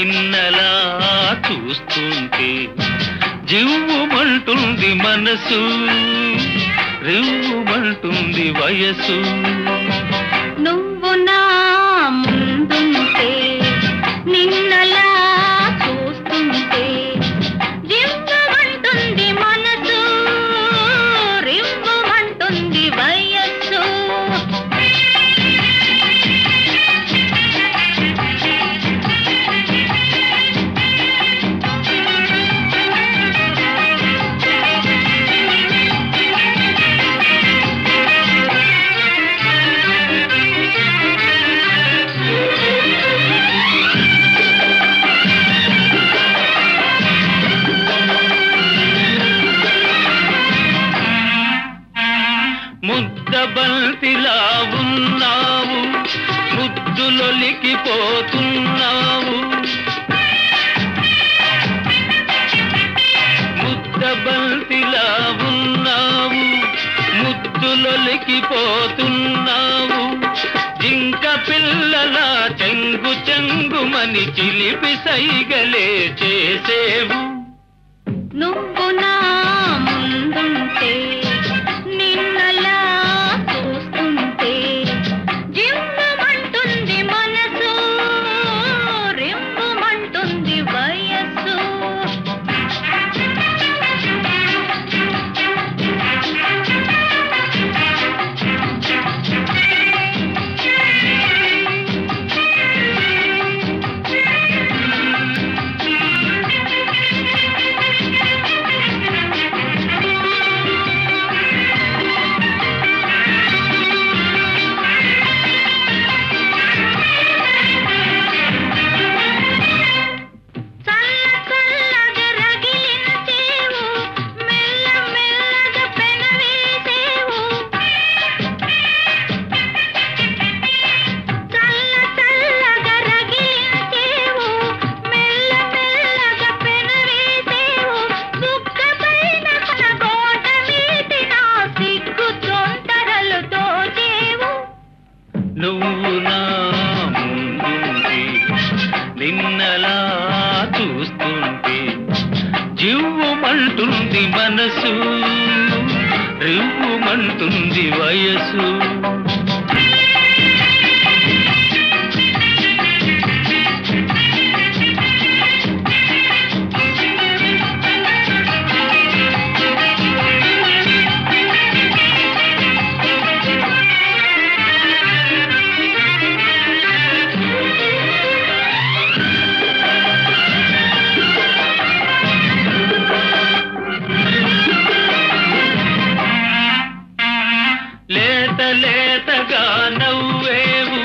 నిన్నలా చూస్తుంటే జివ్వుమంటుంది మనసు రివ్వుమంటుంది వయసు. ముద్దబంతిలా ఉన్నావు ముద్దులొలికిపోతున్నావు. ముద్దబంతిలా ఉన్నావు ముద్దులొలికిపోతున్నావు. జింక పిల్లల చెంగు చెంగుమని చిలిపి సైగలే చేసేవు. నువ్వు నా ముందుంటే నిన్నలా చూస్తుంటే జివ్వుమంటుంది మనసు రివ్వుమంటుంది వయసు. లేతగా నవ్వేవు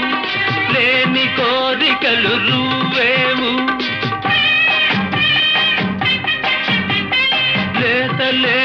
లేని కోరికలు రువ్వేవు లేత లే